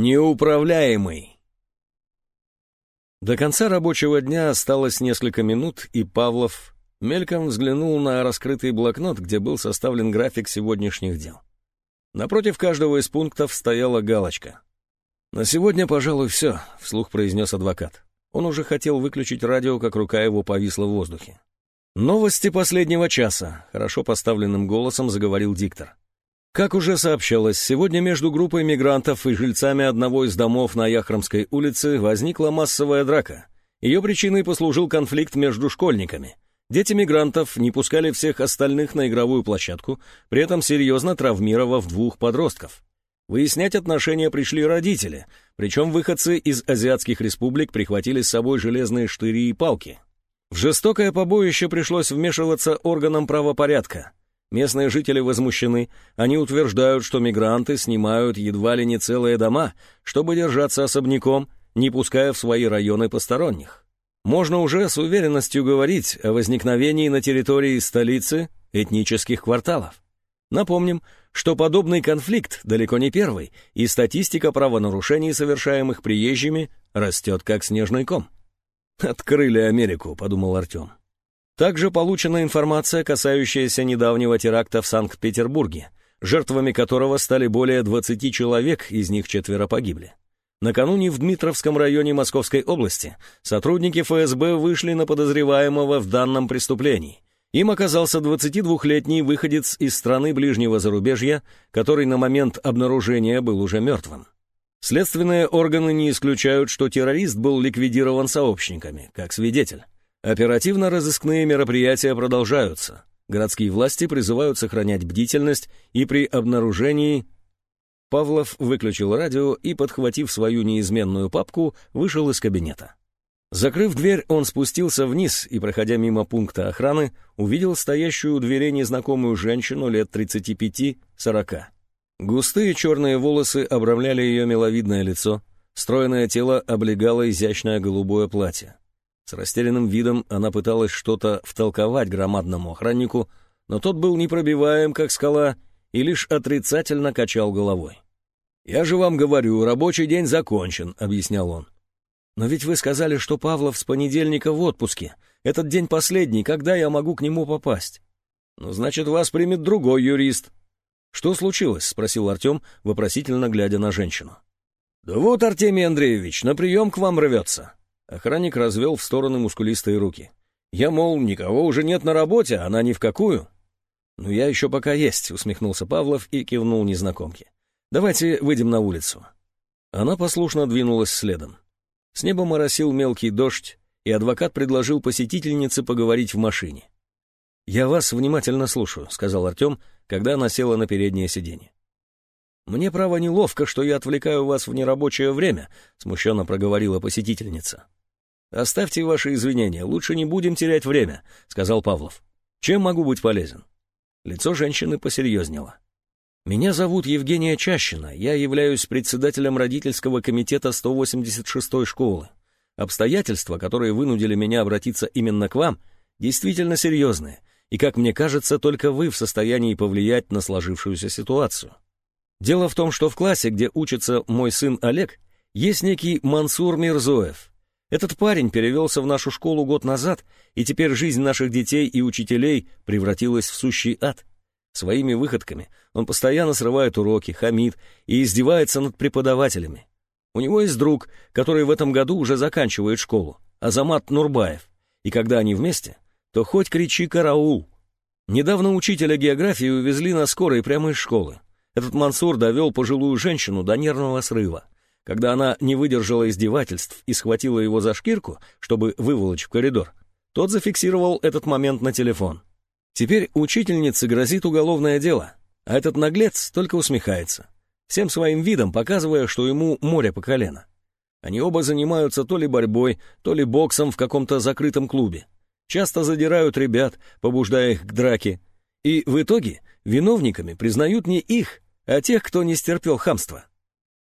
Неуправляемый. До конца рабочего дня осталось несколько минут, и Павлов мельком взглянул на раскрытый блокнот, где был составлен график сегодняшних дел. Напротив каждого из пунктов стояла галочка. «На сегодня, пожалуй, все», — вслух произнес адвокат. Он уже хотел выключить радио, как рука его повисла в воздухе. «Новости последнего часа», — хорошо поставленным голосом заговорил диктор. Как уже сообщалось, сегодня между группой мигрантов и жильцами одного из домов на Яхромской улице возникла массовая драка. Ее причиной послужил конфликт между школьниками. Дети мигрантов не пускали всех остальных на игровую площадку, при этом серьезно травмировав двух подростков. Выяснять отношения пришли родители, причем выходцы из азиатских республик прихватили с собой железные штыри и палки. В жестокое побоище пришлось вмешиваться органам правопорядка. Местные жители возмущены. Они утверждают, что мигранты снимают едва ли не целые дома, чтобы держаться особняком, не пуская в свои районы посторонних. Можно уже с уверенностью говорить о возникновении на территории столицы этнических кварталов. Напомним, что подобный конфликт далеко не первый, и статистика правонарушений, совершаемых приезжими, растет как снежный ком. «Открыли Америку», — подумал Артем. Также получена информация, касающаяся недавнего теракта в Санкт-Петербурге, жертвами которого стали более 20 человек, из них четверо погибли. Накануне в Дмитровском районе Московской области сотрудники ФСБ вышли на подозреваемого в данном преступлении. Им оказался 22-летний выходец из страны ближнего зарубежья, который на момент обнаружения был уже мертвым. Следственные органы не исключают, что террорист был ликвидирован сообщниками, как свидетель. Оперативно-розыскные мероприятия продолжаются. Городские власти призывают сохранять бдительность и при обнаружении... Павлов выключил радио и, подхватив свою неизменную папку, вышел из кабинета. Закрыв дверь, он спустился вниз и, проходя мимо пункта охраны, увидел стоящую у двери незнакомую женщину лет 35-40. Густые черные волосы обрамляли ее миловидное лицо, стройное тело облегало изящное голубое платье. С растерянным видом она пыталась что-то втолковать громадному охраннику, но тот был непробиваем, как скала, и лишь отрицательно качал головой. «Я же вам говорю, рабочий день закончен», — объяснял он. «Но ведь вы сказали, что Павлов с понедельника в отпуске. Этот день последний, когда я могу к нему попасть?» «Ну, значит, вас примет другой юрист». «Что случилось?» — спросил Артем, вопросительно глядя на женщину. «Да вот, Артемий Андреевич, на прием к вам рвется. Охранник развел в стороны мускулистые руки. «Я, мол, никого уже нет на работе, она ни в какую». «Ну, я еще пока есть», — усмехнулся Павлов и кивнул незнакомке. «Давайте выйдем на улицу». Она послушно двинулась следом. С неба моросил мелкий дождь, и адвокат предложил посетительнице поговорить в машине. «Я вас внимательно слушаю», — сказал Артем, когда она села на переднее сиденье. «Мне, право, неловко, что я отвлекаю вас в нерабочее время», — смущенно проговорила посетительница. «Оставьте ваши извинения, лучше не будем терять время», — сказал Павлов. «Чем могу быть полезен?» Лицо женщины посерьезнело. «Меня зовут Евгения Чащина, я являюсь председателем родительского комитета 186-й школы. Обстоятельства, которые вынудили меня обратиться именно к вам, действительно серьезные, и, как мне кажется, только вы в состоянии повлиять на сложившуюся ситуацию. Дело в том, что в классе, где учится мой сын Олег, есть некий Мансур Мирзоев, этот парень перевелся в нашу школу год назад, и теперь жизнь наших детей и учителей превратилась в сущий ад. Своими выходками он постоянно срывает уроки, хамит и издевается над преподавателями. У него есть друг, который в этом году уже заканчивает школу, Азамат Нурбаев, и когда они вместе, то хоть кричи «караул». Недавно учителя географии увезли на скорой прямо из школы. Этот Мансур довел пожилую женщину до нервного срыва. Когда она не выдержала издевательств и схватила его за шкирку, чтобы выволочь в коридор, тот зафиксировал этот момент на телефон. Теперь учительнице грозит уголовное дело, а этот наглец только усмехается, всем своим видом показывая, что ему море по колено. Они оба занимаются то ли борьбой, то ли боксом в каком-то закрытом клубе. Часто задирают ребят, побуждая их к драке. И в итоге виновниками признают не их, а тех, кто не стерпел хамства.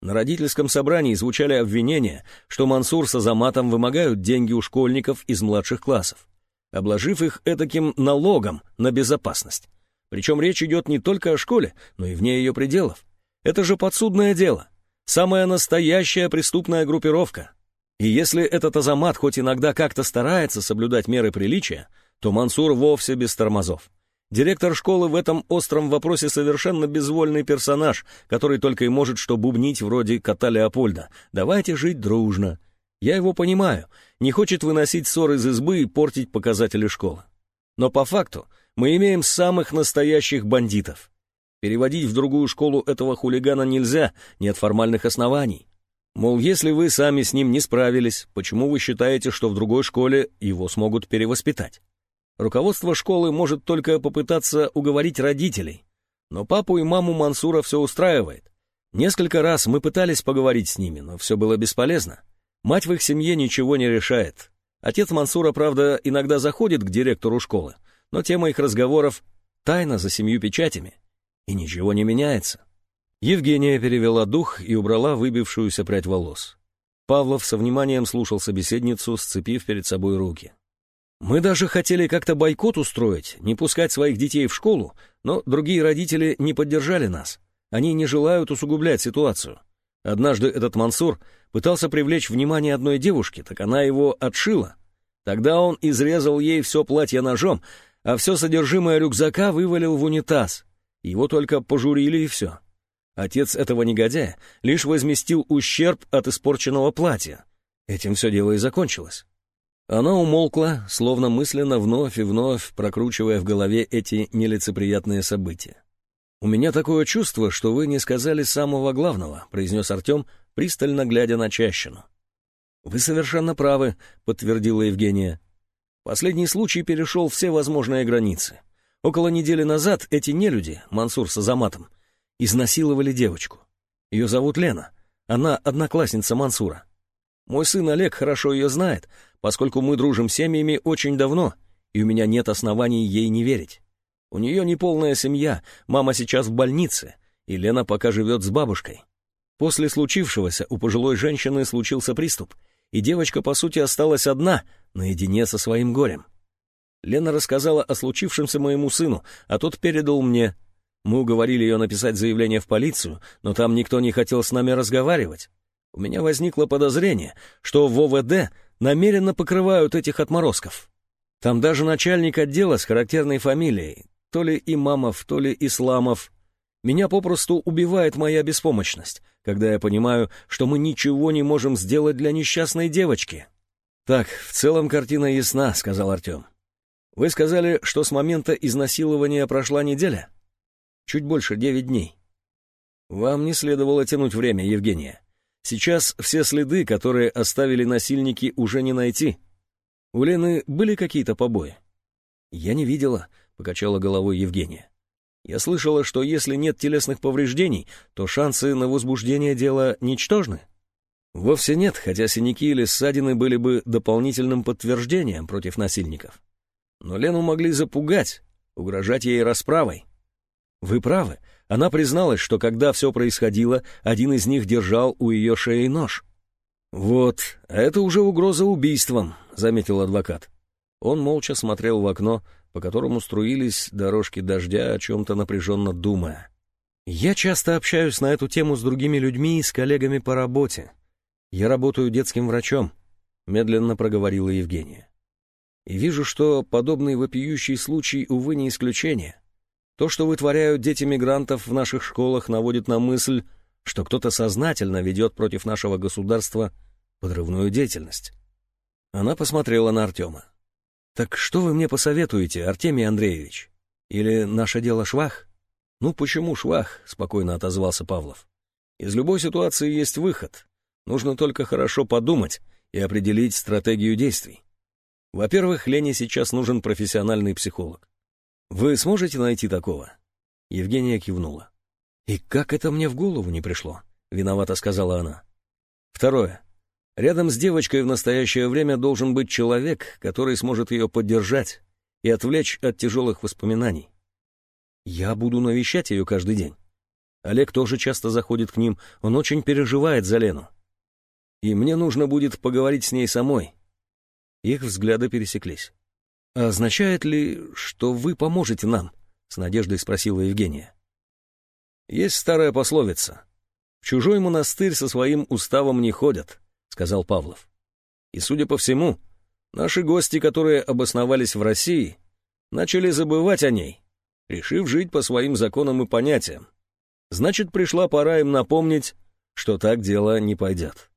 На родительском собрании звучали обвинения, что Мансур с Азаматом вымогают деньги у школьников из младших классов, обложив их этаким налогом на безопасность. Причем речь идет не только о школе, но и вне ее пределов. Это же подсудное дело. Самая настоящая преступная группировка. И если этот Азамат хоть иногда как-то старается соблюдать меры приличия, то Мансур вовсе без тормозов. Директор школы в этом остром вопросе совершенно безвольный персонаж, который только и может что бубнить вроде кота Леопольда. «Давайте жить дружно». Я его понимаю, не хочет выносить ссор из избы и портить показатели школы. Но по факту мы имеем самых настоящих бандитов. Переводить в другую школу этого хулигана нельзя, нет формальных оснований. Мол, если вы сами с ним не справились, почему вы считаете, что в другой школе его смогут перевоспитать? Руководство школы может только попытаться уговорить родителей. Но папу и маму Мансура все устраивает. Несколько раз мы пытались поговорить с ними, но все было бесполезно. Мать в их семье ничего не решает. Отец Мансура, правда, иногда заходит к директору школы, но тема их разговоров — тайна за семью печатями. И ничего не меняется. Евгения перевела дух и убрала выбившуюся прядь волос. Павлов со вниманием слушал собеседницу, сцепив перед собой руки. Мы даже хотели как-то бойкот устроить, не пускать своих детей в школу, но другие родители не поддержали нас. Они не желают усугублять ситуацию. Однажды этот Мансур пытался привлечь внимание одной девушки, так она его отшила. Тогда он изрезал ей все платье ножом, а все содержимое рюкзака вывалил в унитаз. Его только пожурили и все. Отец этого негодяя лишь возместил ущерб от испорченного платья. Этим все дело и закончилось. Она умолкла, словно мысленно вновь и вновь прокручивая в голове эти нелицеприятные события. «У меня такое чувство, что вы не сказали самого главного», — произнес Артем, пристально глядя на Чащину. «Вы совершенно правы», — подтвердила Евгения. Последний случай перешел все возможные границы. Около недели назад эти нелюди, Мансур с Азаматом, изнасиловали девочку. Ее зовут Лена. Она одноклассница Мансура. Мой сын Олег хорошо ее знает, поскольку мы дружим семьями очень давно, и у меня нет оснований ей не верить. У нее неполная семья, мама сейчас в больнице, и Лена пока живет с бабушкой. После случившегося у пожилой женщины случился приступ, и девочка, по сути, осталась одна, наедине со своим горем. Лена рассказала о случившемся моему сыну, а тот передал мне. Мы уговорили ее написать заявление в полицию, но там никто не хотел с нами разговаривать. У меня возникло подозрение, что в ОВД намеренно покрывают этих отморозков. Там даже начальник отдела с характерной фамилией, то ли Имамов, то ли Исламов. Меня попросту убивает моя беспомощность, когда я понимаю, что мы ничего не можем сделать для несчастной девочки. «Так, в целом картина ясна», — сказал Артем. «Вы сказали, что с момента изнасилования прошла неделя?» «Чуть больше девять дней». «Вам не следовало тянуть время, Евгения. Сейчас все следы, которые оставили насильники, уже не найти. У Лены были какие-то побои? Я не видела, покачала головой Евгения. Я слышала, что если нет телесных повреждений, то шансы на возбуждение дела ничтожны. Вовсе нет, хотя синяки или ссадины были бы дополнительным подтверждением против насильников. Но Лену могли запугать, угрожать ей расправой. Вы правы, она призналась, что когда все происходило, один из них держал у ее шеи нож. «Вот, это уже угроза убийством», — заметил адвокат. Он молча смотрел в окно, по которому струились дорожки дождя, о чем-то напряженно думая. «Я часто общаюсь на эту тему с другими людьми и с коллегами по работе. Я работаю детским врачом», — медленно проговорила Евгения. «И вижу, что подобный вопиющий случай, увы, не исключение. То, что вытворяют дети мигрантов в наших школах, наводит на мысль, что кто-то сознательно ведет против нашего государства подрывную деятельность. Она посмотрела на Артема. «Так что вы мне посоветуете, Артемий Андреевич? Или наше дело швах?» «Ну, почему швах?» — спокойно отозвался Павлов. «Из любой ситуации есть выход. Нужно только хорошо подумать и определить стратегию действий. Во-первых, Лене сейчас нужен профессиональный психолог. Вы сможете найти такого?» Евгения кивнула. «И как это мне в голову не пришло?» — виновато сказала она. «Второе. Рядом с девочкой в настоящее время должен быть человек, который сможет ее поддержать и отвлечь от тяжелых воспоминаний. Я буду навещать ее каждый день. Олег тоже часто заходит к ним, он очень переживает за Лену. И мне нужно будет поговорить с ней самой». Их взгляды пересеклись. «Означает ли, что вы поможете нам?» — с надеждой спросила Евгения. «Есть старая пословица. В чужой монастырь со своим уставом не ходят, сказал Павлов. И, судя по всему, наши гости, которые обосновались в России, начали забывать о ней, решив жить по своим законам и понятиям. Значит, пришла пора им напомнить, что так дело не пойдет.